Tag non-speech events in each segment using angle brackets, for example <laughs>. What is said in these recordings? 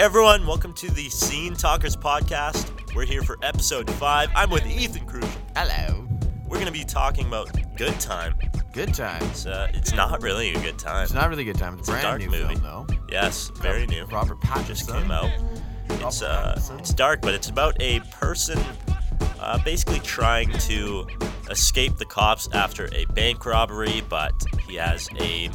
everyone, welcome to the Scene Talkers podcast. We're here for episode five. I'm with Ethan Cruz. Hello. We're going to be talking about Good Time. Good times. It's, uh, it's not really a good time. It's not really a good time. It's, a a brand dark new movie. film, though. Yes, very new. Robert Pattinson. Just came out. It's uh, Pattinson. it's dark, but it's about a person uh, basically trying to escape the cops after a bank robbery, but he has a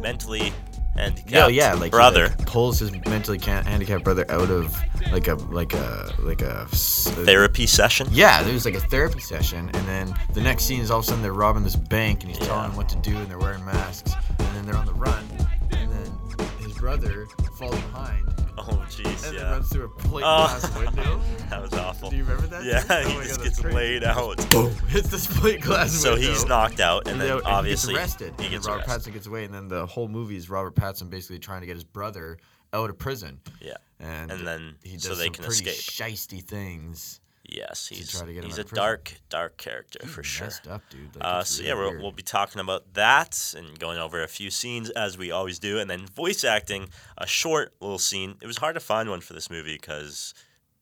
mentally handicapped Yeah, yeah, like he, brother. like, pulls his mentally handicapped brother out of like a like a like a Therapy session. Yeah, there was like a therapy session, and then the next scene is all of a sudden they're robbing this bank, and he's telling them what to do, and they're wearing masks, and then they're on the run, and then his brother falls behind, <laughs> Oh, jeez, and yeah. runs through a plate Oh. glass window. <laughs> that was awful. Do you remember that? Yeah. Oh he just God, gets laid out. <laughs> Boom! Hits this plate glass So window. he's knocked out, and then then- obviously he gets arrested. he gets Robert arrested. Pattinson gets away, and then the whole movie is Robert Pattinson basically trying to get his brother out of prison. Yeah. And, And then he does so they some can pretty escape. shisty things. Yes, he's try to get he's a prison. dark, dark character for sure. Up, dude. Like, Uh, so really yeah, we'll, we'll be talking about that and going over a few scenes as we always do, and then voice acting a short little scene. It was hard to find one for this movie because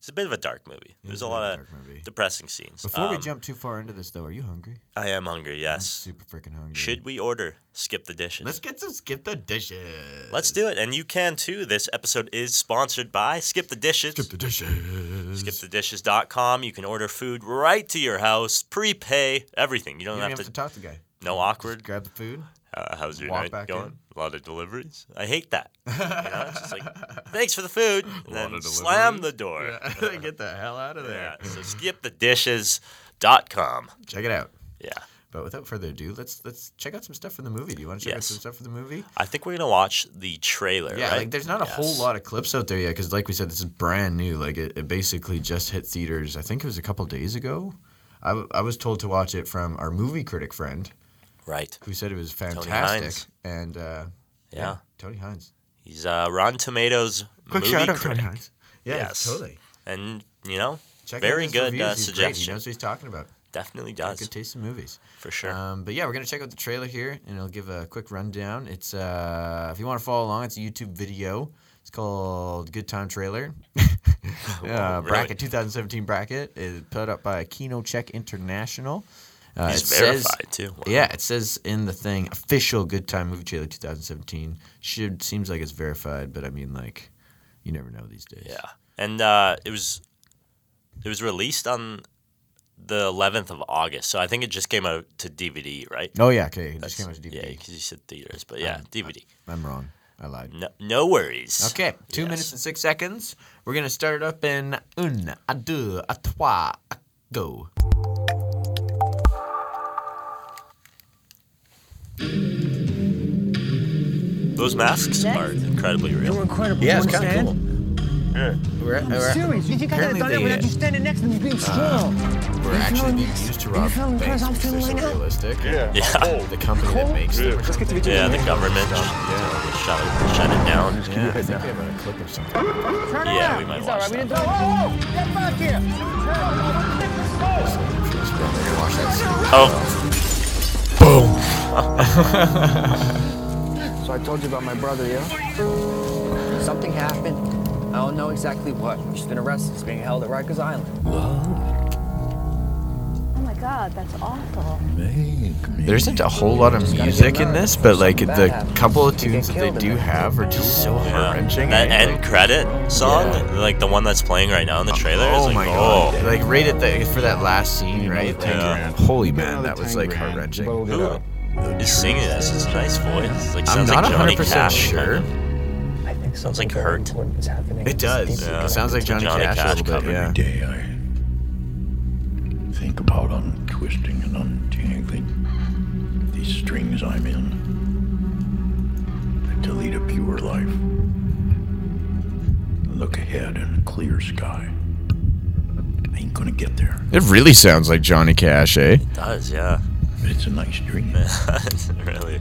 it's a bit of a dark movie. There's a a lot of depressing scenes. Before we Um, jump too far into this, though, are you hungry? I am hungry. I'm Yes. super freaking hungry. Should we order skip the dishes? Let's get to skip the dishes. Let's do it, and you can too. This episode is sponsored by Skip the Dishes. skip the dishes. SkipTheDishes.com. You can order food right to your house, prepay everything. You don't You have, don't have to. to talk to the guy. no awkward. Grab the food. Uh, how's your walk night back going? in. A lot of deliveries. I hate that. <laughs> You know, it's just like, thanks for the food, and then slam the door. Yeah, <laughs> get the hell out of Yeah. there. So skipthedishes.com. Check it out. Yeah. But without further ado, let's let's check out some stuff from the movie. Do you want to check out some stuff from the movie? I think we're gonna watch the trailer. Yeah, right? like there's not a whole lot of clips out there yet because, like we said, this is brand new. Like it, it basically just hit theaters. I think it was a couple days ago. I, w- I was told to watch it from our movie critic friend Right. who said it was Hines. fantastic. And uh, Yeah. Tony Hines. He's uh, Rotten Tomatoes Quick movie shout out critic, Tony Hines. Yeah, Yes. totally. and you know, Check out very good uh, He's great. He knows what he's talking about. Definitely does Good taste in movies. for sure. Um, but yeah, we're gonna check out the trailer here, and it'll give a quick rundown. It's uh, if you want to follow along, it's a YouTube video. It's called Good Time Trailer. <laughs> uh. <laughs> Bracket 2017 bracket is put up by KinoCheck International. Uh, He's it says- verified too. Wow. yeah, it says in the thing official Good Time Movie Trailer 2017. Should seems like it's verified, but I mean like, you never know these days. Yeah, and uh, it was it was released on the 11th of August, so I think it just came out to DVD, right? Oh yeah, okay. It That's- just came out Yeah, DVD. because you said theaters, but yeah, DVD. I'm wrong. I lied. No, no worries. Okay, two Yes. minutes and six seconds. We're gonna start it up in un, a deux, a trois, a go. Those masks are incredibly You're real. incredible. Yeah, it's kind of understand? cool. We're, we're, serious. You think I could have apparently done it they, without you uh, standing next to me being strong? Uh, we're actually being used to rob feeling banks how I'm because they're feeling so right realistic. Yeah, The company that makes them. Let's get to something. each yeah. The government Yeah. shut it, shut it down. Yeah, I think we have a clip of something. Turn Yeah, we might watch all right. That. didn't Whoa, whoa, whoa. Get back here. Watch that scene. Oh, So <laughs> <laughs> I told you about my brother, yeah? Something happened. I don't know exactly what. He's been arrested. He's being held at Rikers Island. Oh my god, that's awful. There isn't a whole lot of music in this, but like the couple of tunes that they do have are just so yeah. heart wrenching. That end credit song, Yeah. like the one that's playing right now in the oh, trailer. is Oh like, my oh. god! Like right at the for that last scene, right? Yeah. Holy man, that was like heart wrenching. Who is singing this? It's a nice voice. Like I'm sounds not like Johnny 100% Cash, sure. kind of. I think Sounds like hurt. important happening. It does. Yeah. It sounds like Johnny, Johnny Cash, Cash a little bit. Yeah. day I think about untwisting and untangling these strings I'm in to lead a pure life. Look ahead in a clear sky. I ain't gonna get there. It really sounds like Johnny Cash, eh? It does, yeah. But it's a nice dream. <laughs> It's really.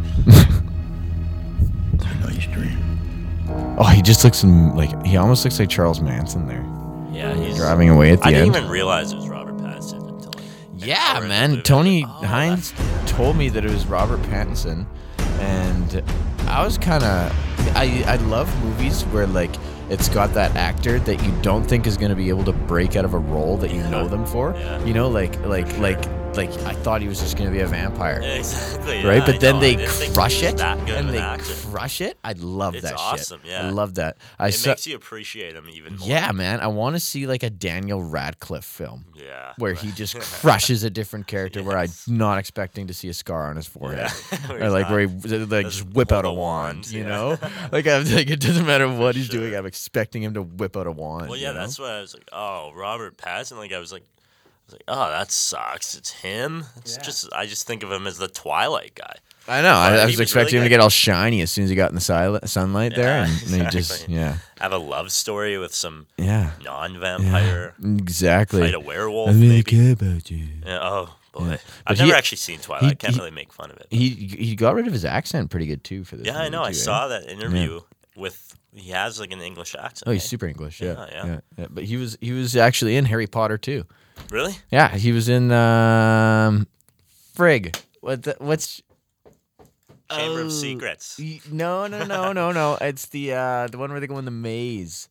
It's a nice dream. Oh, he just looks in, like he almost looks like Charles Manson there, Yeah, he's driving away at the end. I didn't end. even realize it was Robert Pattinson until like. Yeah, hour into the man. movie. Tony Oh, Hines told me that it was Robert Pattinson, and I was kind of I I love movies where like it's got that actor that you don't think is going to be able to break out of a role that you know them for. Yeah. You know, like like like like I thought he was just going to be a vampire. <laughs> Exactly. Right, but I then know. they I didn't think he crush it, that good of and they actor. crush it. I love It's that awesome, shit. yeah. I love that. I It makes you appreciate him even more. yeah, man. I want to see like a Daniel Radcliffe film Yeah. where he just <laughs> crushes a different character where I'm not expecting to see a scar on his forehead. Yeah. <laughs> Or like not- where he like just whip out a wand, wand, you yeah. know? like I'm like it doesn't matter what he's doing. I'm expecting him to whip out a wand. Well, you yeah, know? that's why I was like, oh, Robert Pattinson. Like, I was like, I was like, oh, that sucks. It's him. It's just, I just think of him as the Twilight guy. I know. I, I was was expecting him really to get all shiny as soon as he got in the sil- sunlight there, Yeah, and, and he just yeah, Have a love story with some yeah, non-vampire. exactly. Fight a werewolf, I really maybe. care about you. Yeah, oh boy, But I've he- never actually seen Twilight. he- I can't he- really make fun of it. He he got rid of his accent pretty good too for this. yeah, I movie, know. I too, eh? saw that interview with. He has like an English accent. Oh, he's eh? super English. Yeah, Yeah, yeah, yeah. yeah, But he was he was actually in Harry Potter too. Really? Yeah, he was in um, Frig. What the, what's Chamber Oh, of Secrets. y- No, no, no, no, no. <laughs> It's the uh the one where they go in the maze.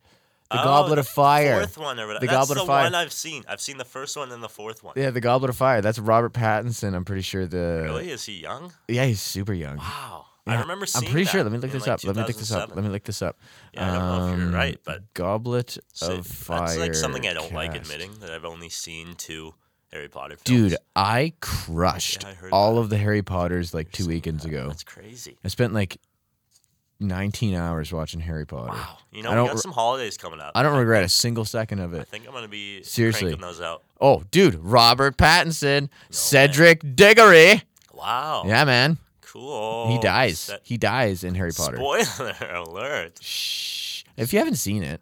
The Oh, Goblet of Fire. Fourth one or whatever. The That's Goblet the of Fire. one I've seen. I've seen the first one and the fourth one. Yeah, the Goblet of Fire. That's Robert Pattinson. I'm pretty sure the Really? Is he young? Yeah, he's super young. Wow. Yeah, I remember seeing I'm pretty sure. Let me look this like, up. Let me look this up. Let me look this up. Yeah, I don't know if you're Um, right, but Goblet So of Fire. That's like something I don't like admitting that I've only seen two Harry Potter films. Dude, I crushed Yeah, I all that. of the Harry Potters like two weekends ago. That's crazy. I spent like 19 hours watching Harry Potter. Wow. You know, I we got some holidays coming up. I don't regret a single second of it. I think I'm gonna be Seriously. those out. Oh, dude, Robert Pattinson, Cedric Diggory. Wow. Yeah, man. Cool. He dies. That- He dies in Harry Potter. Spoiler <laughs> alert. Shh. If you haven't seen it,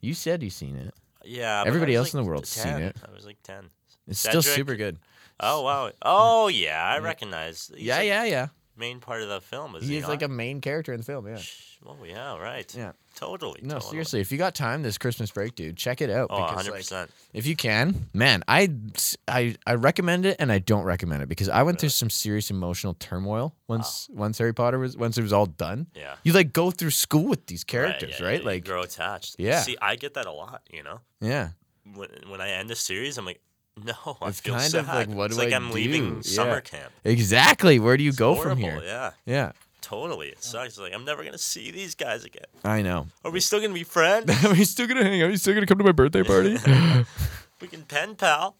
you said you've seen it. Yeah. Everybody else in the like world's seen it. I was like ten. It's still super good. Oh wow. Oh yeah, I recognize. He's Yeah, like yeah, yeah. Main part of the film is he He's like a main character in the film. Yeah. Oh yeah, right. Yeah. Totally. No, totally. seriously, if you got time this Christmas break, dude, check it out. Oh, because, 100 like, percent. if you can, man, I, I I recommend it and I don't recommend it because I went through some serious emotional turmoil once ah. once Harry Potter was once it was all done. Yeah. You like go through school with these characters, yeah, right? yeah, you Like grow attached. Yeah. See, I get that a lot. You know, yeah. when when I end a series, I'm like, <laughs> no, I It's feel kind sad. of like, what it's do like I leaving do? summer Yeah. camp. Exactly. Where do you It's go from here? Yeah, Yeah. Totally. It sucks. Like I'm never gonna see these guys again. I know. Are we still gonna be friends? <laughs> Are we still gonna hang out? Are you still gonna come to my birthday party? <laughs> <laughs> we can pen pal.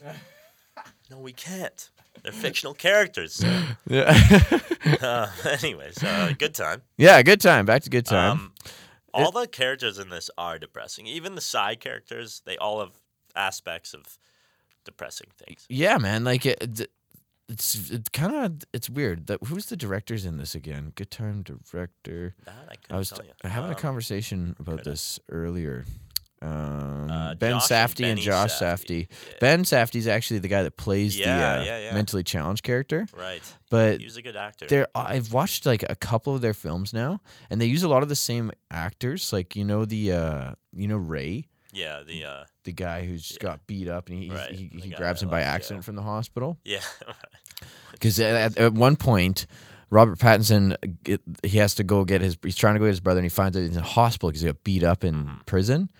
No, we can't. They're fictional characters. yeah. uh, anyways, uh, good time. yeah, good time. Back to good time. Um, all the characters in this are depressing. Even the side characters, they all have aspects of depressing things. yeah, man. Like it, it- it's it's kind of it's weird. That who's the directors in this again? Good time director. That I I was tell t- you. having a Um, conversation about coulda. this earlier. Um, Uh, ben Josh and Safdie and Benny Josh Safdie, Safdie. Ben Safdie's actually the guy that plays Yeah, the uh, yeah, yeah. mentally challenged character. Right. But he's a good actor. there, I've watched like a couple of their films now, and they use a lot of the same actors. Like you know the uh, you know Ray, Yeah, the uh, the guy who's Yeah. got beat up, and he Right, he, he grabs him by accident from the hospital. <laughs> yeah, <laughs> Because at, at one point, Robert Pattinson, he has to go get his. He's trying to go get his brother, and he finds out he's in hospital because he got beat up in Mm-hmm. prison,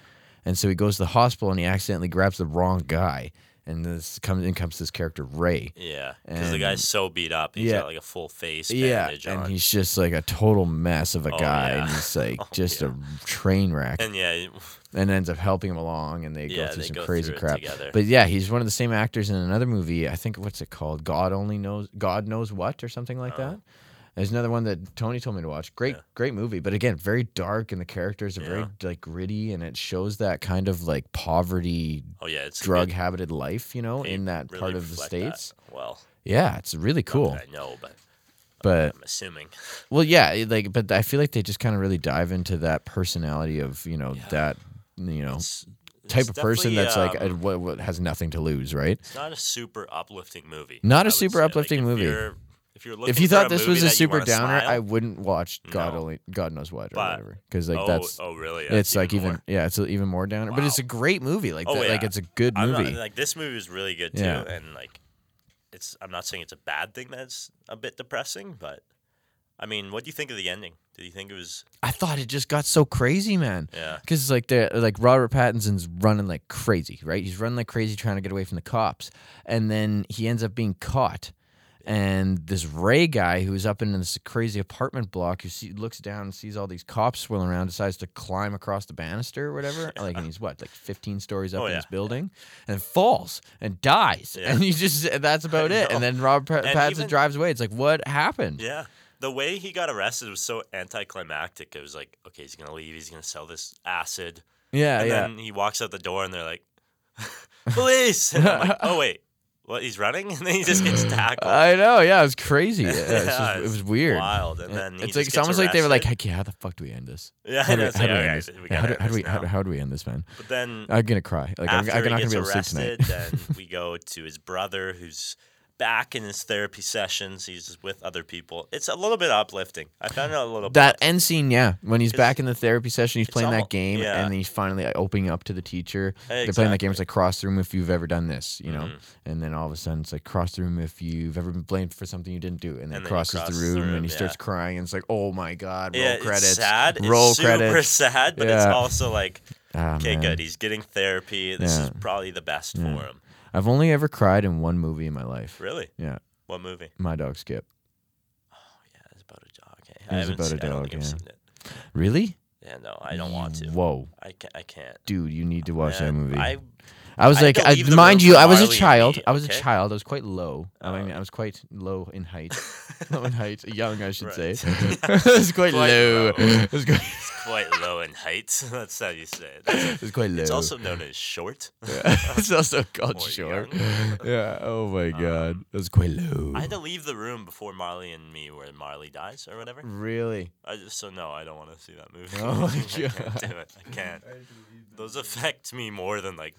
and so he goes to the hospital and he accidentally grabs the wrong guy, and this comes in comes this character Ray. yeah. Because the guy's so beat up, he's Yeah. got like a full face Yeah, and on. he's just like a total mess of a Oh, guy, yeah. and he's like <laughs> Oh, just yeah. a train wreck, and yeah, and ends up helping him along, and they Yeah, go through they some go crazy through crap. together. But yeah, he's one of the same actors in another movie. I think what's it called? God only knows. God knows what, or something like uh-huh. that. There's another one that Tony told me to watch. Great. Yeah. great movie, but again, very dark, and the characters are very like gritty, and it shows that kind of like poverty, oh yeah, it's drug habited life, you know, in that really part of the reflect that states. Well, Yeah, it's really cool. I know, but But I'm assuming. <laughs> well, yeah, like, but I feel like they just kind of really dive into that personality of you know Yeah. that you know It's, type it's of person that's like um, uh, what, what has nothing to lose, right? It's not a super uplifting movie. Not a I super. Like, uplifting if movie. You're, if you're If you thought this was a super downer, smile, I wouldn't watch God No. only God knows what or But- whatever because like oh, that's oh really? it's like even more. yeah, it's even more downer. But it's a great movie. Like Oh, that, like it's a good I'm not- movie. like this movie is really good too, Yeah. and like it's. I'm not saying it's a bad thing that's a bit depressing, but I mean, what do you think of the ending? Did you think it was? I thought it just got so crazy, man. Yeah. Because like the like Robert Pattinson's running like crazy, right? He's running like crazy trying to get away from the cops, and then he ends up being caught. And this Ray guy who's up in this crazy apartment block who see, looks down and sees all these cops swirling around, decides to climb across the banister or whatever. <laughs> like, and he's what, like 15 stories up Oh, in yeah. this building, and falls and dies. Yeah. And he just that's <laughs> about it. And then Robert Pat- Pattinson even- drives away. It's like, what happened? Yeah. The way he got arrested was so anticlimactic. It was like, okay, he's gonna leave. He's gonna sell this acid, yeah, and yeah. then he walks out the door, and they're like, <laughs> "Police!" And I'm like, "Oh wait, what? He's running?" <laughs> And then he just gets tackled. I know, yeah, it was crazy. <laughs> Yeah, it's just- Yeah, it was weird. wild. And then it's like it's almost like they were like, arrested. "Hey, how the fuck do we end this? Yeah, How do we, how do we end this? how, do, we end this how, do- now. how do we end this, man? But then I'm gonna cry. Like I'm, I'm not gonna be able to sleep arrested, tonight. then we go to his brother, who's back in his therapy sessions. He's with other people. It's a little bit uplifting. I found it a little. That bit end scene, yeah, when he's back in the therapy session, he's playing almo- that game, yeah. and he's finally like, opening up to the teacher. They're playing that game. It's like cross the room if you've ever done this, you know. Mhm. And then all of a sudden, it's like cross the room if you've ever been blamed for something you didn't do, and then, And then he crosses the room, the and room, he starts crying, and it's like, oh my god, roll yeah, credits, It's sad. roll it's super <laughs> sad, but it's also like, Ah, okay, man. good. He's getting therapy. This is probably the best Yeah. for him. I've only ever cried in one movie in my life. Really? Yeah, What movie? My Dog Skip. Oh yeah, it's about a dog. Okay. It I is haven't about a seen, I don't dog, think I've yeah. seen it. Really? Yeah, no, I don't want to. Whoa, I can't. I can't. dude, you need to watch that Man, movie. I I was I like, I, mind you, I was a child. me, I was a child. I was quite low. I mean, Oh. I was quite low in height. <laughs> low in height, young, I should Right. <laughs> <laughs> say. it was quite, Quite low. low. It was quite, quite low in height. That's how you say it. That's- it was quite low. It's also known as short. it's also called Or short. yeah. Oh my god, Um, it was quite low. I had to leave the room before Marley and me, where Marley dies or whatever. really? I just, so no, I don't want to see that movie. Oh my I can't God. do it. I can't. Those affect me more than like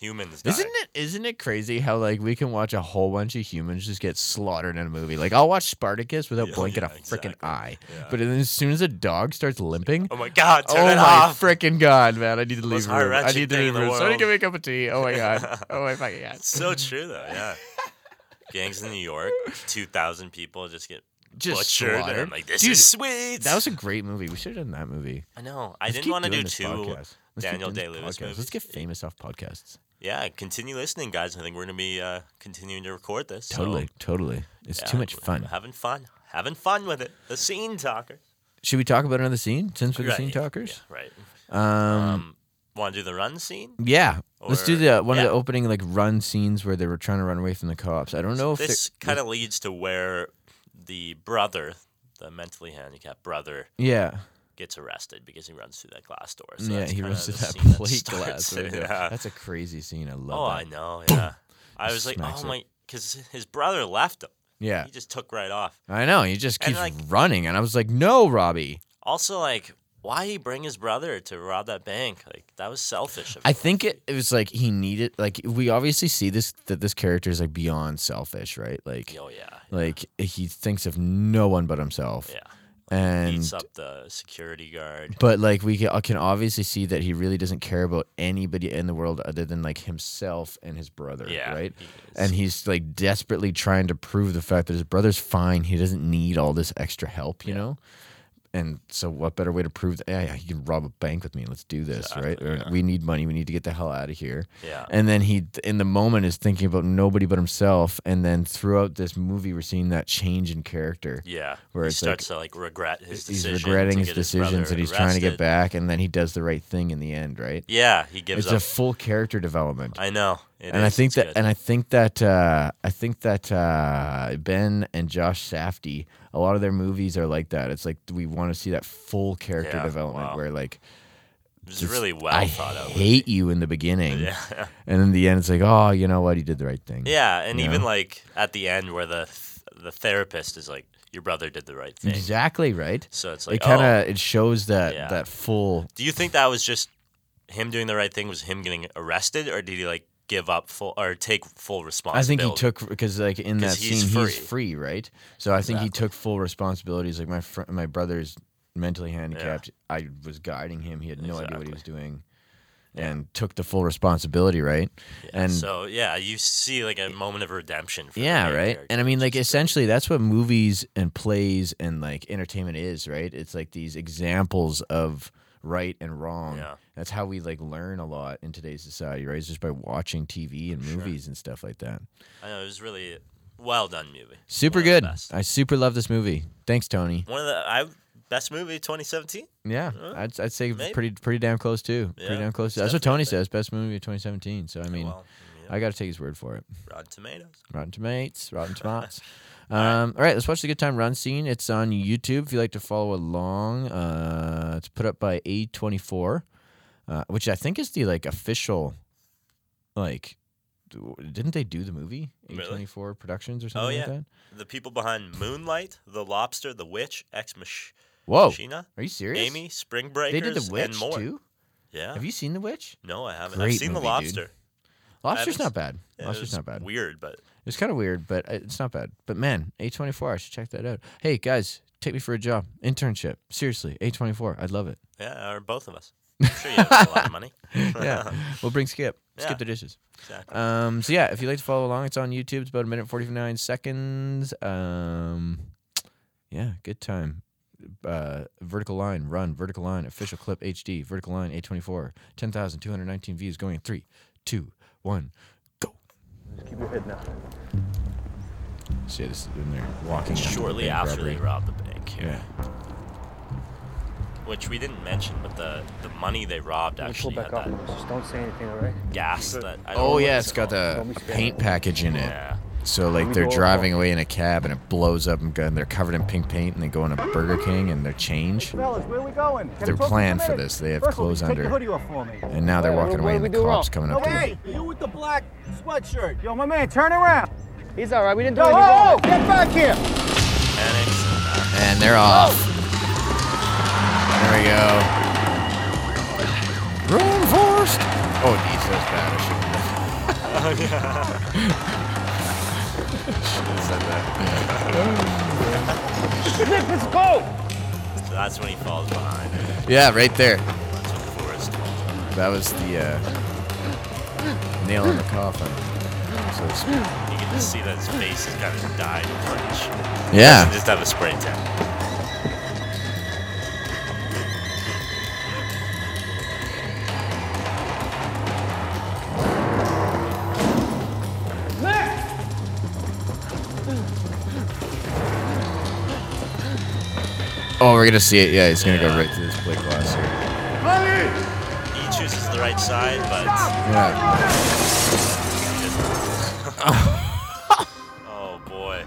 humans. Isn't it isn't it crazy how like we can watch a whole bunch of humans just get slaughtered in a movie? Like I'll watch Spartacus without Yeah, blinking yeah, a freaking exactly. eye. Yeah. But then as soon as a dog starts limping, Oh my god! Turn oh it my off. freaking god, man! I need to leave room. I need to leave in the the room. Somebody give me a cup of tea. Oh my god. <laughs> Oh my fucking god. so true though. Yeah. Gangs in New York, two thousand people just get Just butchered. Slaughtered. I'm like, this Dude, is sweet. That was a great movie. We should have done that movie. I know. I Let's didn't want to do two Daniel Day Lewis podcast. Let's get famous off podcasts. Yeah, continue listening, guys. I think we're gonna be uh, continuing to record this. so, Totally, totally. It's yeah, too much fun. Having fun. Having fun with it. The scene talker. Should we talk about another scene since we're the Right, scene talkers? Yeah, right. Um, Um, want to do the run scene? yeah. Let's do the one of the opening like run scenes where they were trying to run away from the cops. I don't know if This kind of leads to where the brother, the mentally handicapped brother, yeah. Gets arrested because he runs through that glass door. So yeah, he runs through that scene that plate glass. window. yeah. That's a crazy scene. I love Oh, that. I know. <laughs> Yeah. I was like, oh it. my, because his brother left him. Yeah, He just took right off. I know. He just And, keeps like- running, and I was like, "No, Robbie." Also, like, why he bring his brother to rob that bank? Like, that was selfish. Of I think it, it was like he needed like we obviously see this that this character is like beyond selfish, right? Like Oh yeah. like he thinks of no one but himself. Yeah. And Beats up the security guard. but like we can obviously see that he really doesn't care about anybody in the world other than like himself and his brother, Yeah. right? he. And he's like desperately trying to prove the fact that his brother's fine. He doesn't need all this extra help, you Yeah. know? And so, what better way to prove that? Yeah, yeah, you can rob a bank with me. Let's do this, right? Exactly, Or, yeah. We need money. We need to get the hell out of here. yeah. And then he, in the moment, is thinking about nobody but himself. And then throughout this movie, we're seeing that change in character. Yeah. where he it's like- starts to like regret his He's regretting his his decisions that he's trying to get back, and then he does the right thing in the end, right? Yeah, he gives It's up. a full character development. I know. It and I think it's that, good. and I think that, uh, I think that uh, Ben and Josh Safdie, a lot of their movies are like that. It's like we want to see that full character Yeah, development wow. where like it was just, really well I thought out. hate you in the beginning, Yeah. and in the end, it's like, oh, you know what, he did the right thing. Yeah, and You even know? like at the end where the the therapist is like, "Your brother did the right thing." exactly right. So it's like, It kind oh, of it shows that Yeah. that full do you think that was just him doing the right thing? Was him getting arrested, or did he like give up full or take full responsibility. I think he took because like in that he's scene he's free. free, right? So I think he took full responsibilities. Like my fr- my brother's mentally handicapped. I was guiding him. He had no idea what he was doing. and took the full responsibility, right? and so yeah, you see like a moment of redemption. For yeah, right. character, And I mean, like essentially, that's what movies and plays and like entertainment is, right? It's like these examples of right and wrong. Yeah. That's how we like learn a lot in today's society, right? It's just by watching TV and movies and stuff like that. I know it was really well done movie. Super One good. I super love this movie. Thanks, Tony. One of the I best movie 2017. Yeah, Uh, I'd, I'd say maybe. pretty pretty damn close too. pretty damn close. That's what Tony says. Best movie of 2017. So I mean, well, yeah, I got to take his word for it. Rotten Tomatoes. Rotten Tomatoes, Rotten Tomatoes. <laughs> um, all right, let's watch the Good Time Run Scene. It's on YouTube if you'd like to follow along. Uh, it's put up by A24, uh, which I think is the like official, like, didn't they do the movie A24 Productions or something Oh something yeah, like that? the people behind Moonlight, The Lobster, The Witch, Ex Mach- Whoa, Machina, are you serious? Amy, Spring Breakers, they did the Witch more. too. Yeah. Have you seen the Witch? No, I haven't. Great I've seen movie, The dude. Lobster. Lobster's haven't bad. Yeah, Lobster's not bad. Weird, but It's kind of weird, but uh, it's not bad. But man, A24, I should check that out. Hey guys, take me for a job, internship. Seriously, A24, I'd love it. yeah, or both of us. I'm sure you have a lot of money. <laughs> yeah, we'll bring Skip. <laughs> Skip Yeah. the dishes. Exactly. Um, so yeah, if you'd like to follow along, it's on YouTube. It's about a minute forty nine seconds. Um, yeah, good time. Uh, vertical line, run, vertical line, official clip HD, vertical line, A twenty four, ten thousand two hundred nineteen views, going in three, two, one. Keep your head down. See this is when they're walking. into the Shortly after robbery. they robbed the bank here, Yeah. which we didn't mention, but the the money they robbed Let me pull actually back had up. that Just don't say anything, all right? gas that. I oh, don't Oh what yeah, it's it's got called. the Don't be scared. paint package in it. Yeah. So like they're driving away in a cab and it blows up and, they're covered in pink paint and they go into Burger King and they're change. Fellas, where we going? Can They're talk planned for this. They have First of all, clothes take under. your hoodie off for me. And now they're walking away what and the do we do cops wrong? coming up to them. hey, you with the black sweatshirt. Yo, my man, turn around. He's all right. We didn't do Yo, anything oh, wrong. oh, get back here. And, they're off. There we go. Reinforced. Oh, geez, that was bad. I shouldn't <laughs> have. Shouldn't have said that. Nick, let's go. so that's when he falls behind. Yeah, right there. That's what Forrest told him. That was the uh, nail in the coffin. So to speak. You can just see that his face is kind of dyed orange. Yeah. Doesn't just have a spray tan. Oh, we're gonna see it. Yeah, he's gonna go right to this plate glass here. He chooses the right side, but Yeah. oh boy,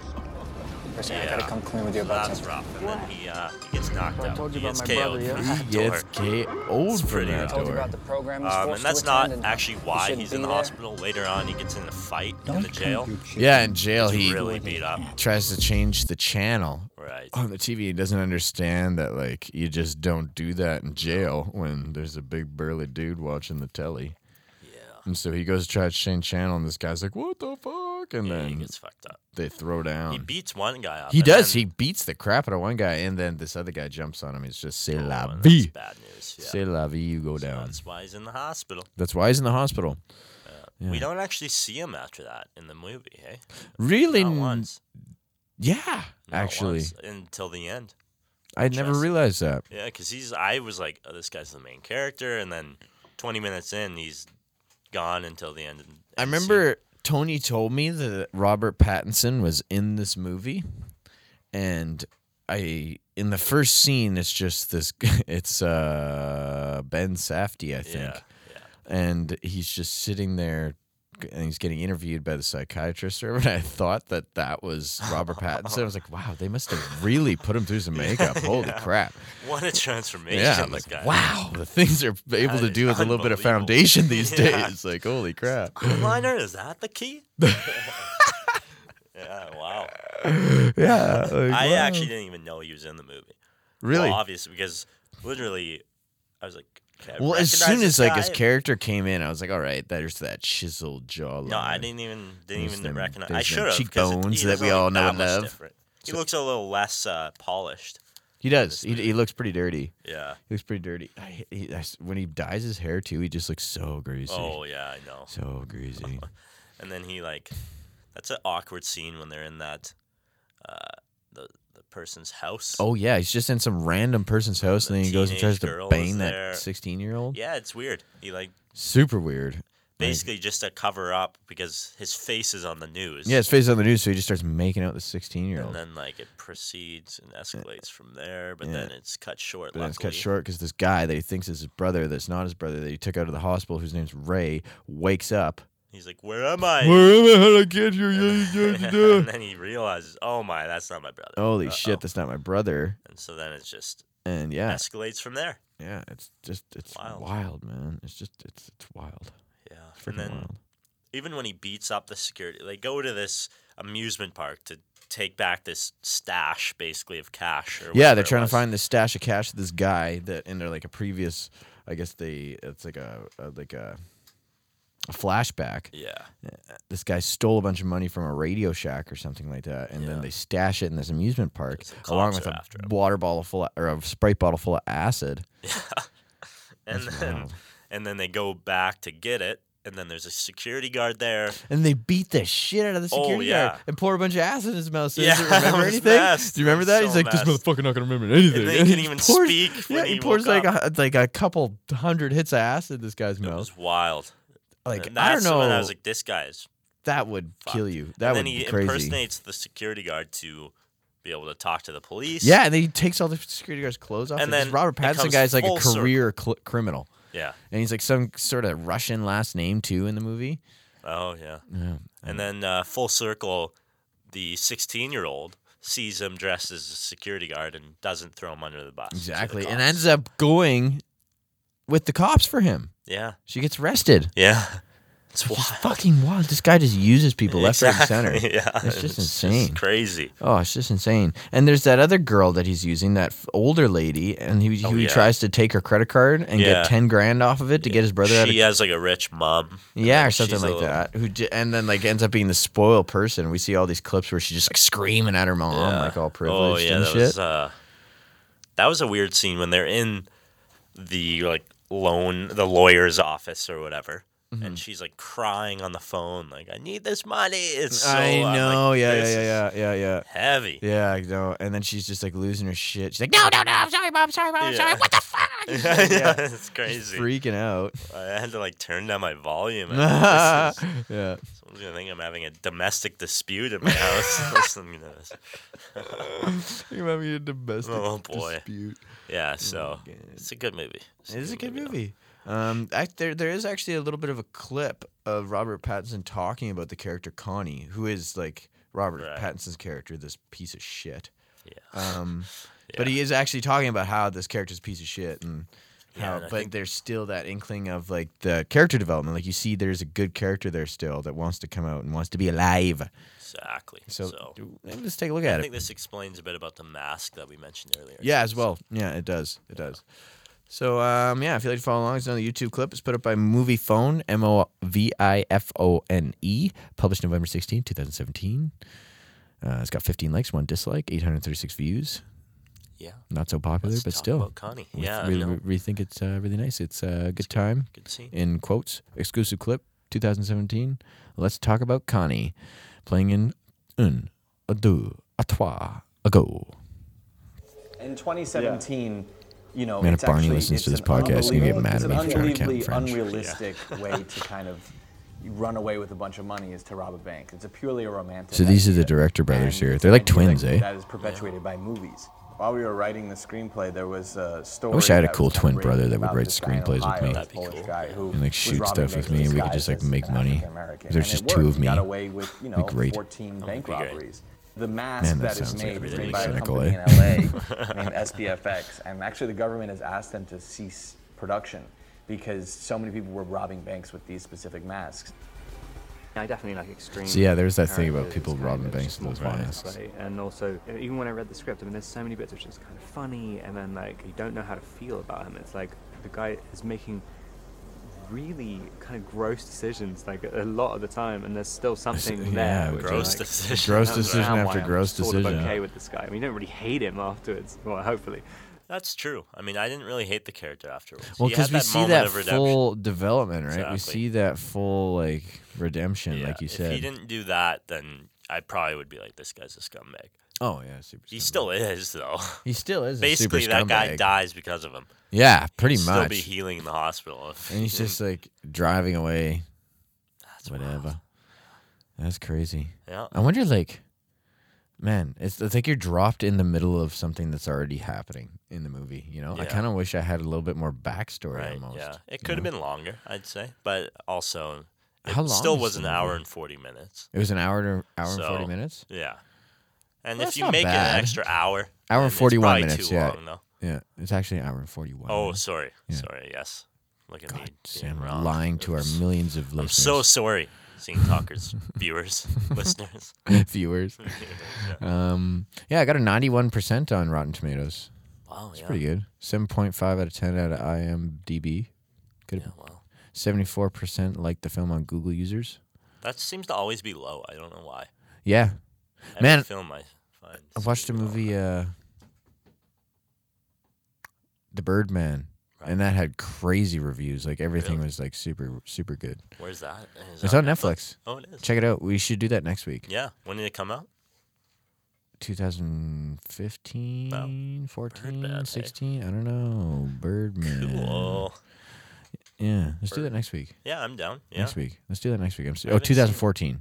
Listen, I gotta come clean with you so about that's something. rough. And then he uh, he gets knocked I out. told you he about gets my KO'd brother, yeah? He gets KO'd from pretty that told you door. about the program he's Um, and that's not actually why shouldn't he's in the there. hospital. Later on, he gets in a fight in the jail. Yeah, in jail he really beat up. tries to change the channel Right. on the TV. He doesn't understand that like you just don't do that in jail when there's a big burly dude watching the telly. Yeah. And so he goes to try to change channel, and this guy's like, "What the fuck?" And Yeah, he then gets fucked up. they throw down. He beats one guy up. He does. then- He beats the crap out of one guy, and then this other guy jumps on him. It's just c'est Oh, la vie. that's bad news. Yeah. C'est la vie. You go So down. That's why he's in the hospital. That's why he's in the hospital. Yeah. We don't actually see him after that in the movie, hey? Really? Not once. Yeah. Not actually, once, until the end. I never realized that. Yeah, because he's. I was like, oh, this guy's the main character, and then 20 minutes in, he's gone until the end. I end remember Tony told me that Robert Pattinson was in this movie, and I in the first scene it's just this. <laughs> It's uh Ben Safdie, I scene. think, Yeah, yeah. and he's just sitting there. And he's getting interviewed by the psychiatrist, or whatever, <laughs> and I thought that that was Robert <laughs> Pattinson. I was like, "Wow, they must have really put him through some <laughs> makeup. Holy Yeah. crap!" What a transformation Yeah, I'm like, guy. wow, the things they're able That to do with a little bit of foundation these Yeah. days. Like, holy crap! Eyeliner, is that the key? yeah, wow. yeah, like, I wow. actually didn't even know he was in the movie. really. Well, obviously, because literally, I was like, Well, as soon as like his character came in, I was like, all right, there's that chiseled jawline. No, I didn't even didn't There's even them- recognize. I should have cheekbones that we all know and love. Different. He looks a little less uh, polished. He does. He, he looks pretty dirty. Yeah. He looks pretty dirty. I, he, I when he dyes his hair too, he just looks so greasy. Oh yeah, I know. So greasy. <laughs> And then he like, that's an awkward scene when they're in that, uh, the person's house. oh yeah, he's just in some random person's house, and The then he goes and tries to bang that sixteen-year-old. Yeah, it's weird. He like Super weird. Like- basically just to cover up because his face is on the news. yeah, his face is on the news, so he just starts making out the sixteen-year-old. And then like it proceeds and escalates from there, but Yeah. then it's cut short. But then it's cut short because this guy that he thinks is his brother, that's not his brother, that he took out of the hospital, whose name's Ray, wakes up. He's like, "Where am I?" Where am I? How did I get here? <laughs> and then he realizes, "Oh my, that's not my brother." Holy Uh-oh. shit, that's not my brother. And so then it's just And yeah, escalates from there. yeah, it's just it's Wild. wild, man. It's just it's it's wild. Yeah. It's and then wild. even when he beats up the security, they go to this amusement park to take back this stash, basically of cash. Or Yeah, they're trying to find this stash of cash of this guy that in their like a previous, I guess they it's like a, a like a, a flashback. Yeah. This guy stole a bunch of money from a Radio Shack or something like that, and Yeah. then they stash it in this amusement park along with a water bottle full of, or a sprite bottle full of acid. <laughs> Yeah. And That's then wild. and then they go back to get it, and then there's a security guard there. And they beat the shit out of the Oh, security yeah. guard and pour a bunch of acid in his mouth. So Yeah, he doesn't <laughs> remember anything. messed. Do you remember that? was He's so like, this messed. motherfucker not gonna remember anything. And they And <laughs> he even pours- speak yeah, he he pours like a, like a couple hundred hits of acid in this guy's It mouth. was wild. Like and I don't know. when I was like, this guy is. that would kill you. That and would then he be crazy. impersonates the security guard to be able to talk to the police. Yeah, and then he takes all the security guard's clothes off. And this then Robert Pattinson guy's like a career cl- criminal, Yeah. and he's like some sort of Russian last name too in the movie. Oh yeah. Yeah. And then uh, full circle, the 16 year old sees him dressed as a security guard and doesn't throw him under the bus. to the Exactly, and ends up going with the cops for him. Yeah. She gets arrested. Yeah. It's It's wild. fucking wild. This guy just uses people left, right, and center. <laughs> Yeah. It's just insane. crazy. Oh, it's just insane. And there's that other girl that he's using, that older lady, and he, Oh, he yeah. tries to take her credit card and Yeah. get ten grand off of it to get his brother out of She has like a rich mom. Yeah, or something like little- that. Who j- and then like ends up being the spoiled person. We see all these clips where she's just like screaming at her mom, Yeah. like all oh, privileged yeah, and that shit. Was, uh, that was a weird scene when they're in the like loan, the lawyer's office or whatever. Mm-hmm. And she's like crying on the phone, like "I need this money." It's so, I I'm like, know, yeah, yeah, yeah, yeah, yeah, heavy. yeah. I know. And then she's just like losing her shit. She's like, no, no, no, I'm sorry, mom, sorry, mom, I'm sorry. What the fuck? <laughs> yeah, yeah, <laughs> it's crazy. freaking out. I had to like turn down my volume. <laughs> is- yeah. Someone's gonna think I'm having a domestic dispute in my house listening to this. You're having a domestic Oh, boy. dispute. Yeah, so God. it's a good movie. It's It is a good though. movie. Um, I, there there is actually a little bit of a clip of Robert Pattinson talking about the character Connie, who is like Robert Right. Pattinson's character, this piece of shit. Yeah. Um, <laughs> But he is actually talking about how this character's a piece of shit and Yeah, how, but there's still that inkling of like the character development. Like you see, there's a good character there still that wants to come out and wants to be alive. Exactly. So, So, let's take a look I at it. I think this explains a bit about the mask that we mentioned earlier. Yeah, as well. Yeah, it does. It does. So um, yeah, if you'd like to follow along, it's another YouTube clip. It's put up by Moviefone, M O V I F O N E, published November 16, 2017. Uh, it's got 15 likes, one dislike, 836 views. Yeah. Not so popular, Let's but talk still. about Connie. we Yeah, I really, know. really think it's uh, really nice. It's a good time. Good scene. In quotes, exclusive clip, 2017. Let's talk about Connie, playing in Un, a deux, a trois, a go. In 2017, you know, Man, if Barney actually, listens to this podcast, he's gonna get mad it's at an me for trying to count unbelievably French. unrealistic way to kind of run away with a bunch of money is to rob a bank. It's a purely a romantic. So these are the director brothers And here. They're like twins, that, eh? That is perpetuated by movies. While we were writing the screenplay, there was a story. I wish I had a cool twin brother that would about write this guy screenplays with me. That'd be cool. who And, like, shoot stuff with me, and we could just, like, make money. African-American. There's just two of me. Got away with you know great. 14 bank robberies. The mask Man, that that is sounds like made was really made by a company eh? in LA <laughs> named SPFX, and actually the government has asked them to cease production because so many people were robbing banks with these specific masks. I definitely like extreme. So, yeah, there's that thing about people robbing banks with those masks. And also, even when I read the script, I mean, there's so many bits which is kind of funny, and then like you don't know how to feel about him. It's like the guy is making really kind of gross decisions, like a lot of the time, and there's still something there. yeah, which <laughs> gross is, like, decision. Gross decision after why I'm gross sort decision. Of okay with this guy. I mean, you don't really hate him afterwards. Well, hopefully. That's true. I mean, I didn't really hate the character afterwards. Well, because we see that full development, right? We see that full like redemption, Yeah, like you said. if said. he didn't do that, then I probably would be like, this guy's a scumbag. Oh yeah, super. He scumbag. still is, though. he still is. Basically, that guy dies because of him. Yeah, pretty He'd much. Still be healing in the hospital. if and he's just like driving away, That's whatever. wild. That's crazy. Yeah. I wonder, like, man, it's, it's like you're dropped in the middle of something that's already happening in the movie. You know, I kind of wish I had a little bit more backstory. Right. almost. Yeah. It could have been longer, I'd say, but also it How long still was an movie? hour and forty minutes. It was an hour to hour and forty minutes. Yeah. And if you not make it bad. an extra hour, Hour then and it's 41 probably minutes, Too yeah. long, though. Yeah, it's actually an hour and forty-one. Oh, minutes. sorry. Yeah. Sorry. Yes. Look at me. God, being Sam, wrong. lying to our Oops. millions of I'm listeners. so sorry, Scene Talkers <laughs> viewers, <laughs> listeners. viewers. <laughs> Um, yeah, I got a ninety-one percent on Rotten Tomatoes. Wow, It's yeah. pretty good. Seven point five out of ten out of IMDb. Good. Yeah, wow. Seventy-four percent like the film on Google users. That seems to always be low. I don't know why. Yeah, Man, film I find. I watched a seems to be low. movie, uh, The Birdman, Right. and that had crazy reviews. Like everything Really? was like super, super good. Where's that? Is It's that on Netflix. Oh, it is. Check it out. We should do that next week. Yeah. When did it come out? 2015, 14, Birdman, eh? 16. I don't know. Birdman. Cool. Yeah, let's do that next week. Yeah, I'm down. Yeah. Next week. Let's do that next week. I'm s- I oh, haven't seen 2014.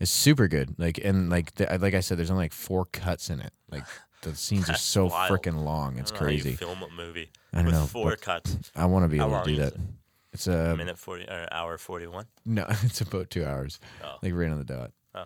It's super good. Like and like the, like I said, there's only like four cuts in it. Like the scenes are <laughs> so freaking long. I It's don't know how you crazy. film a movie I don't with know, four but cuts. I want to be How able to do that. it? It's a A minute forty or hour forty-one. no. <laughs> It's about two hours. Oh. Like right on the dot. Oh.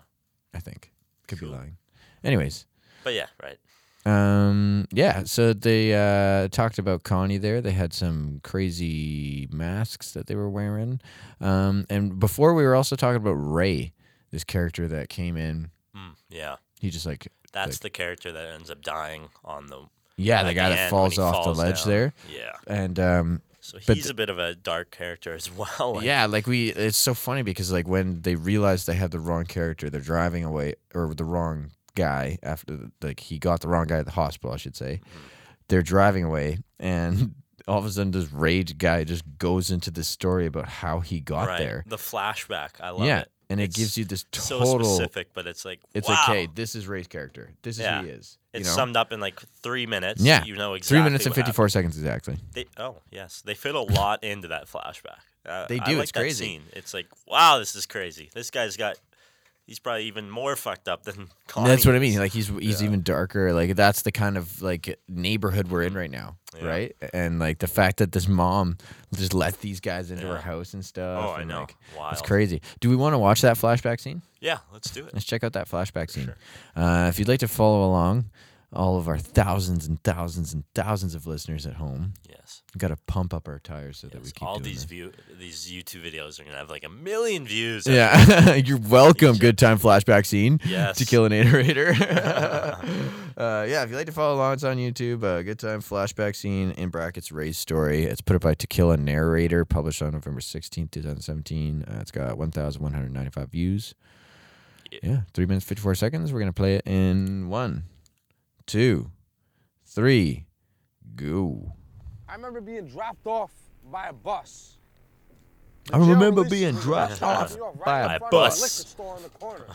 I think could Cool. be lying. Anyways, But yeah, right. Um. Yeah. So they uh, talked about Connie there. They had some crazy masks that they were wearing. Um. And before we were also talking about Ray, this character that came in. Mm, yeah, He just like that's like- the character that ends up dying on the. yeah, at the guy that falls off falls the ledge down. there. Yeah. And um. So he's th- a bit of a dark character as <laughs> well. like- yeah, like we, it's so funny because like when they realize they have the wrong character, they're driving away or the wrong guy after like he got the wrong guy at the hospital, I should say. Mm-hmm. They're driving away, and <laughs> all of a sudden, this rage guy just goes into this story about how he got right. there. The flashback. I love yeah, it. And it gives you this total so specific, but it's like it's wow. hey, this is Ray's character. This is Yeah. who he is. It's know? summed up in like three minutes. Yeah, you know exactly. three minutes and fifty four seconds exactly. They, oh yes, they fit a lot into that flashback. Uh, They do, like it's crazy. Scene. It's like wow, this is crazy. This guy's got. He's probably even more fucked up than. <laughs> Connie That's what I mean. Like he's he's even darker. Like that's the kind of like neighborhood we're in right now, Yeah. right? And like the fact that this mom just let these guys into her house and stuff. Oh, I know. Like, Wild. it's crazy. Do we want to watch that flashback scene? Yeah, let's do it. Let's check out that flashback scene. Uh, if you'd like to follow along, all of our thousands and thousands and thousands of listeners at home, Yes. got to pump up our tires so that we Yes, keep all these this. view these YouTube videos are gonna have like a million views. Yeah, <laughs> you're welcome. Good time flashback scene. Yes. to kill an iterator. <laughs> <laughs> uh, yeah, if you'd like to follow along, it's on YouTube. Uh, good time flashback scene in brackets Ray's story. It's put up by Tequila Narrator, published on November sixteenth, two thousand seventeen. Uh, it's got one thousand one hundred ninety five views. Yeah. Yeah, three minutes fifty four seconds. We're gonna play it in one, two, three, go. I remember being dropped off by a bus. I The jail remember being <laughs> dropped off me by a bus. Of a liquor store in the corner.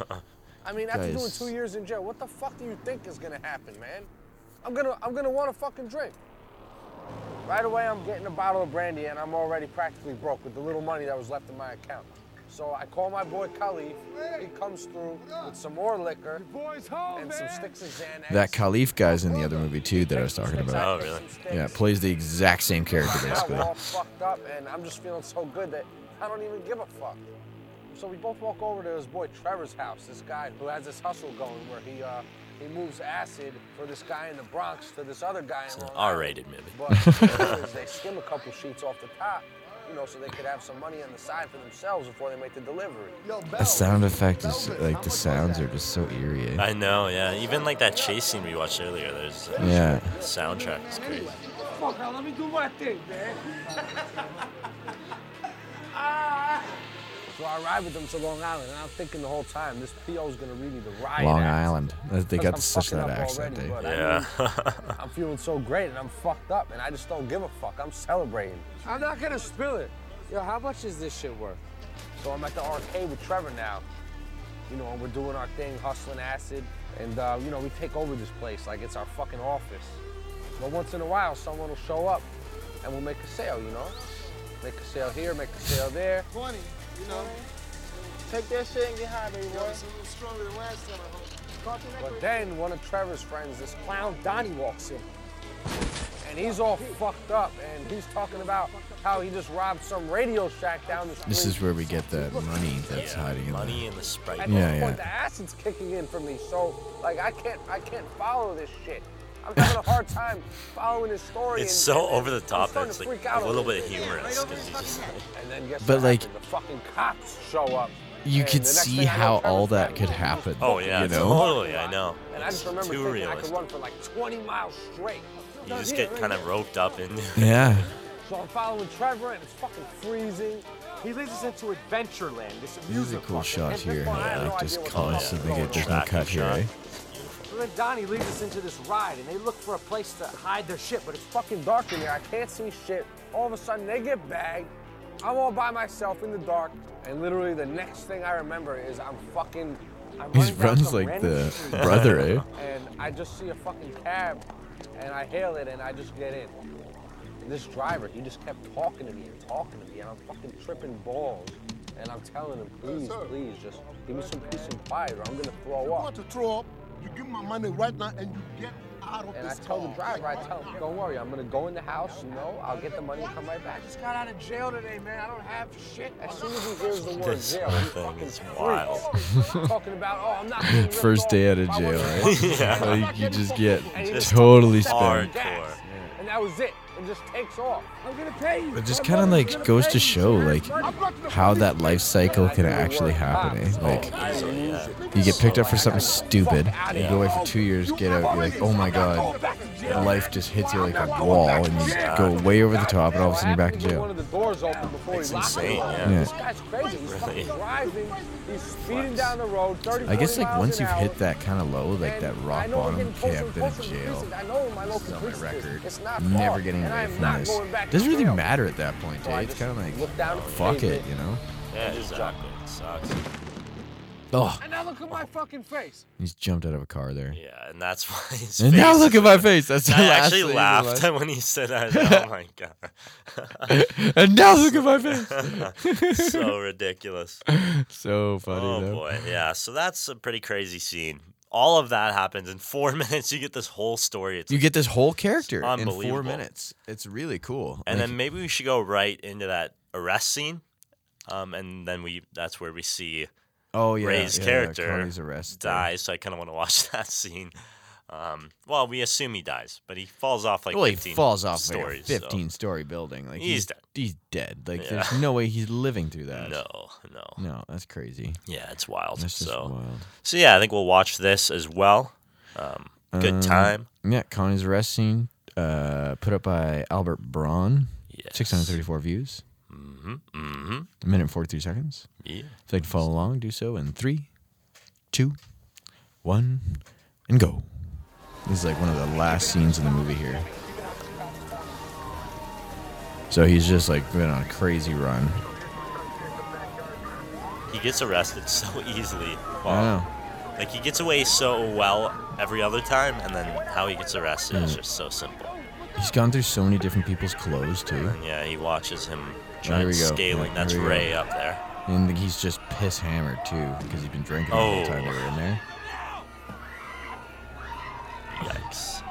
I mean, after doing two years in jail, what the fuck do you think is gonna happen, man? I'm gonna, I'm gonna want a fucking drink. Right away, I'm getting a bottle of brandy, and I'm already practically broke with the little money that was left in my account. So I call my boy Khalif. He comes through with some more liquor and some sticks of Xanax. That Khalif guy's in the other movie too that I was talking about. Oh, really? Yeah, plays the exact same character <laughs> basically. we're all fucked up, and I'm just feeling so good that I don't even give a fuck. So we both walk over to his boy Trevor's house. This guy who has this hustle going, where he uh, he moves acid for this guy in the Bronx to this other guy in Long Island. R-rated movie. But what they do is they skim a couple sheets off the top, you know, so they could have some money on the side for themselves before they make the delivery. The sound effect is like the sounds are just so eerie. eh? I know. Yeah. Even like that chase scene we watched earlier. There's uh, Yeah. soundtrack is crazy. Fuck, let me do my thing, man. <laughs> So I ride with them to Long Island, and I'm thinking the whole time, this PO is gonna read me the riot Long act. Island. They Because got I'm such that up accent, already, but I Yeah. mean, <laughs> I'm feeling so great, and I'm fucked up, and I just don't give a fuck. I'm celebrating. I'm not gonna spill it. Yo, how much is this shit worth? So I'm at the arcade with Trevor now. You know, and we're doing our thing, hustling acid, and uh, you know, we take over this place like it's our fucking office. But once in a while, someone will show up, and we'll make a sale. You know, make a sale here, make a sale there. 20, you know. Take that shit and get high, baby boy. It's a little stronger than last time, I hope. But then one of Trevor's friends, this clown Donnie, walks in. And he's all fucked up, and he's talking about how he just robbed some Radio Shack down the street. This is where we get that money that's Yeah, hiding in money there. and the sprite. At Yeah, this yeah. point, the acid's kicking in for me, so like I can't, I can't follow this shit. I'm having a hard time following his story. It's and- so and over the top that starting it's to like a little little bit humorous because you just And then guess But, what like, happened? the fucking cops show up. You could see thing I know, how all that could happen. Oh yeah, you know. totally. I know. And I just remember too thinking I could run for like 20 miles straight. You just get kind of roped up in. Yeah. So I'm following Trevor, and it's fucking freezing. He leads us into Adventureland, this This is a amusement cool shot here. this one, I have I no like just idea what the constantly fuck's get there's no cut here, shot. eh? So then Donnie leads us into this ride, and they look for a place to hide their shit, but it's fucking dark in there. I can't see shit. All of a sudden, they get bagged. I'm all by myself in the dark, and literally the next thing I remember is I'm fucking. I'm He runs like the street, <laughs> brother, eh? And I just see a fucking cab, and I hail it, and I just get in. And this driver, he just kept talking to me and talking to me, and I'm fucking tripping balls. And I'm telling him, please, please, just give me some peace and quiet, or I'm gonna throw You up. want to throw up, you give my money right now and you get out of And I this tell the car. driver, I tell him, don't worry, I'm gonna go in the house, you know, I'll get the money and come right back. I just got out of jail today, man. I don't have shit. As soon as he hears the word This jail, whole he fucking is wild. Talking about, oh, I'm not <laughs> First day out of jail, right? <laughs> Yeah. Like, you just get just totally steps spent. on the gas, Hardcore. And that was it. It just takes off. I'm gonna pay you. It just kind of like gonna goes to you. show like how that life cycle can actually happen. Eh? Like I So, lose yeah. it. you get picked up for something stupid, you go away for two years, get out, you're like, oh my god, life just hits you like a wall, and you go way over the top, and all of a sudden you're back in What happened when One jail. Of the doors open before It's he locked insane, it. yeah. Yeah. This guy's crazy. He's fucking Really. driving. He's speeding down the road. 30, I guess like once you've hour. hit that kind of low, like And that I rock know we're bottom, getting okay, closer I've and been in closer to jail. precinct. I know my local This is on my record. It's not Never getting and I away from not this. going back to Doesn't really matter at that point, So eh? It's kind of like, down fuck it, you know? Yeah, exactly. It sucks. Oh, And now look at my fucking face. he's jumped out of a car there. Yeah, and that's <laughs> why his And now look at my face. That's <laughs> the I actually thing laughed was. when he said that. I was like, oh my god. <laughs> and now look at my face. so ridiculous. so funny Oh though. boy, yeah. So that's a pretty crazy scene. All of that happens in four minutes. You get this whole story. It's You get this whole character in four minutes. It's really cool. and Like, then maybe we should go right into that arrest scene, um, and then we that's where we see oh yeah, Ray's yeah, character dies. So I kind of want to watch <laughs> that scene. Um, well, we assume he dies, but he falls off like well, he 15 falls off stories. like a so- 15 story building. Like He's dead. He's dead. Like Yeah. there's no way he's living through that. No, no, No, that's crazy. yeah, it's wild. That's so, wild. so yeah, I think we'll watch this as well. Um, good Um, time. Yeah, Connie's arrest scene, uh, put up by Albert Braun. Yes. 634 views. Mm-hmm. Mm-hmm. A minute and 43 seconds. Yeah. If you'd like to follow along, do so in three, two, one, and go. This is like one of the last scenes in the movie here. So he's just like been on a crazy run. He gets arrested <laughs> so easily. Know. Like he gets away so well every other time, and then how he gets arrested is Mm. just so simple. He's gone through so many different people's clothes too. And yeah, he watches him Oh, we go. scaling. Yeah, That's. Ray up there. And he's just piss hammered too because he's been drinking the whole time they were in oh. there. Yikes.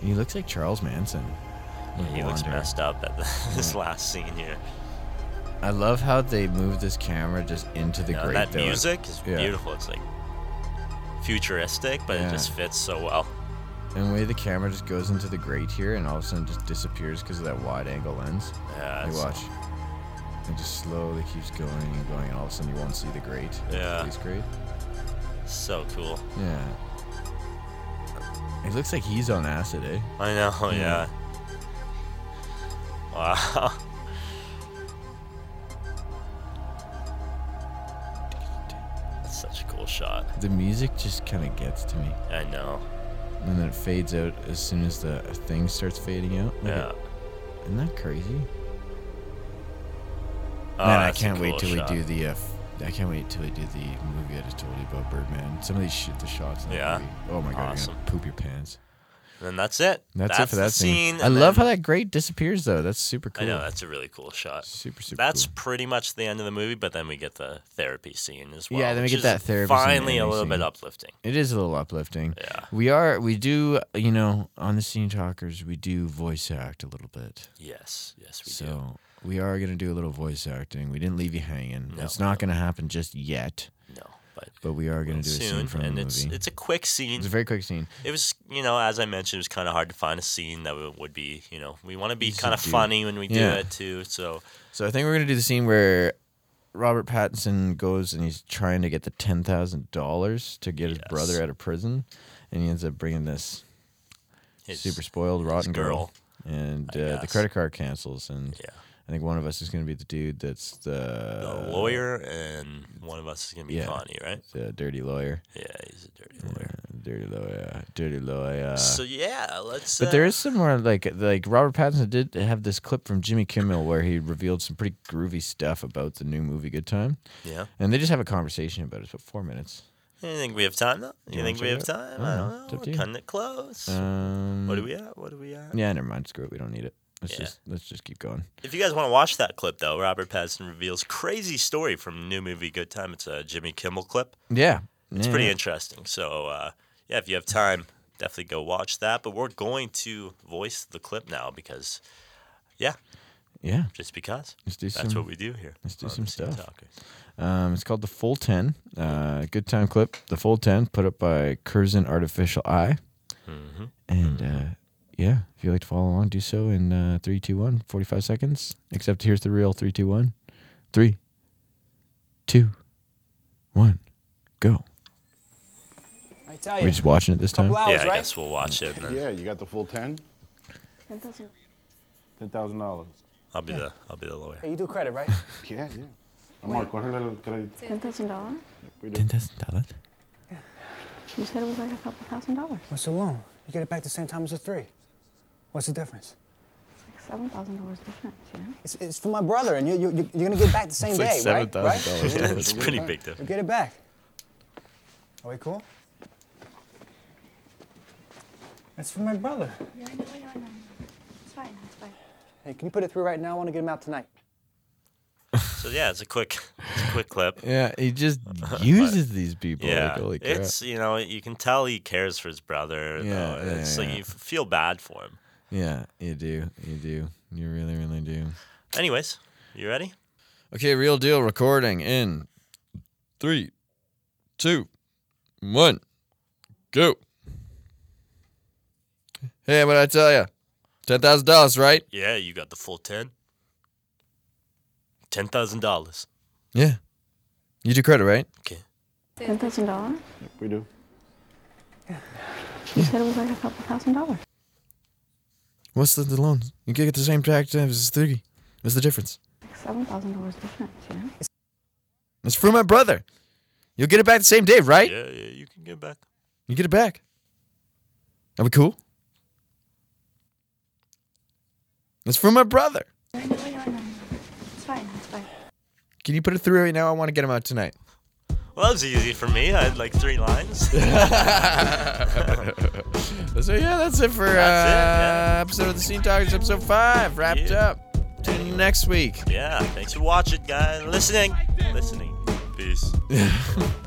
He looks like Charles Manson. Yeah, he looks messed up at the, <laughs> this last scene here. I love how they move this camera just into the You know, grate. that though. music is Yeah. beautiful. It's like futuristic, but Yeah. it just fits so well. And the way the camera just goes into the grate here and all of a sudden just disappears because of that wide angle lens. Yeah, You watch. It just slowly keeps going and going, and all of a sudden you won't see the grate. Yeah. police grate. So cool. Yeah. It looks like he's on acid, eh? I know, <laughs> Yeah. yeah. Wow. The music just kind of gets to me. I know. And then it fades out as soon as the thing starts fading out. Like Yeah. it- isn't that crazy? Oh, Man, I can't wait cool till shot. we do the. Uh, I can't wait till we do the movie I just told you about Birdman. Some of these shit, the shots. In that Yeah. movie. Oh my god, Awesome. you're gonna poop your pants. And that's it. That's, it for that scene. scene. I love then- how that grate disappears though. That's super cool. I know that's a really cool shot. Super super. That's cool. pretty much the end of the movie, but then we get the therapy scene as well. Yeah, then we get that therapy scene Finally, a ending little bit uplifting. It is a little uplifting. Yeah. We are. We do. You know, on the scene talkers, we do voice act a little bit. Yes, yes, we do. so we are gonna do a little voice acting. We didn't leave you hanging. No, it's not gonna happen just yet. No, but But we are gonna do a scene soon, from and the it's movie. it's a quick scene. It's a very quick scene. It was, you know, as I mentioned, it was kind of hard to find a scene that would- be, you know, we want to be kind of funny when we do it too. So So I think we're gonna do the scene where Robert Pattinson goes and he's trying to get the ten thousand dollars to get his brother out of prison, and he ends up bringing this his super spoiled rotten girl, girl, and uh, the credit card cancels, and yeah, I think one of us is gonna be the dude that's the, the lawyer, and one of us is gonna be yeah. Connie, right? the dirty lawyer, Yeah, he's a dirty lawyer. dirty lawyer, dirty lawyer. so yeah, let's. But uh, there is some more like like Robert Pattinson did have this clip from Jimmy Kimmel where he revealed some pretty groovy stuff about the new movie Good Time, Yeah. and they just have a conversation about it. It's about four minutes. You think we have time though? You, You think we have it time? I I don't don't know. to We're cutting it close. Um, what are we at? What are we at? Yeah, never mind. Screw it. We don't need it. Let's Yeah. just let's just keep going. If you guys want to watch that clip though, Robert Pattinson reveals crazy story from new movie Good Time. It's a Jimmy Kimmel clip. Yeah, It's yeah. pretty interesting. So uh, yeah, if you have time, definitely go watch that. But we're going to voice the clip now because, yeah, Yeah, just because let's do that's some. what we do here. let's do some stuff. Um, it's called the Full Ten. Uh, good time clip. The Full Ten, put up by Curzon Artificial Eye. Mm-hmm. And uh, yeah, if you'd like to follow along, do so in uh, 3, 2, 1, 45 seconds. Except here's the real 3, 2, 1. 3, 2, 1, go. I tell Are you. we just watching it this time? Hours, yeah, I right? guess we'll watch it. Then Yeah, you got the full 10? Ten thousand. $10,000. I'll be the I'll be the lawyer. Hey, you do credit, right? <laughs> Yeah, yeah. Amor, cógele el crédito. Ten thousand dollars. We do. $10,000. Yeah. You said it was like a couple thousand dollars. What's the loan? You get it back the same time as the three. What's the difference? It's like seven thousand dollars difference, you know? It's, it's for my brother, and you, you, you- you're gonna get it back the same It's like day, right? $7,000. Right? Yeah, it's We'll pretty it big back. You difference. get it back. Are we cool? It's for my brother. Yeah, I know, I know, I know. It's fine, it's fine. Hey, can you put it through right now? I want to get him out tonight. So yeah, it's a quick it's a quick clip. Yeah, he just <laughs> uses these people. Yeah, Like, holy crap. it's you know you can tell he cares for his brother. Yeah, though. yeah, it's like you f- feel bad for him. Yeah, you do. You do. You really, really do. Anyways, you ready? Okay, real deal recording in three, two, one, go. Hey, what I tell you? Ten thousand dollars, right? Yeah, you got the full ten. Ten thousand dollars. Yeah. You do credit, right? Okay. Ten thousand dollars. We do. You said it was like a couple thousand dollars. What's the, the loan? You can get the same tax as three. What's the difference? Like seven thousand dollars difference, you know? It's for my brother. You'll get it back the same day, right? Yeah, yeah, you can get it back. You get it back. Are we cool? It's for my brother. I know, I know, I know. It's fine, it's fine. Can you put it through right now? I want to get him out tonight. Well, that was easy for me. I had like three lines. <laughs> so yeah, that's it for uh, it, yeah. episode of the Scene Talkers, episode five, wrapped Yeah. up. Tune in next week. yeah, thanks for watching, guys. Listening, listening. Peace. <laughs>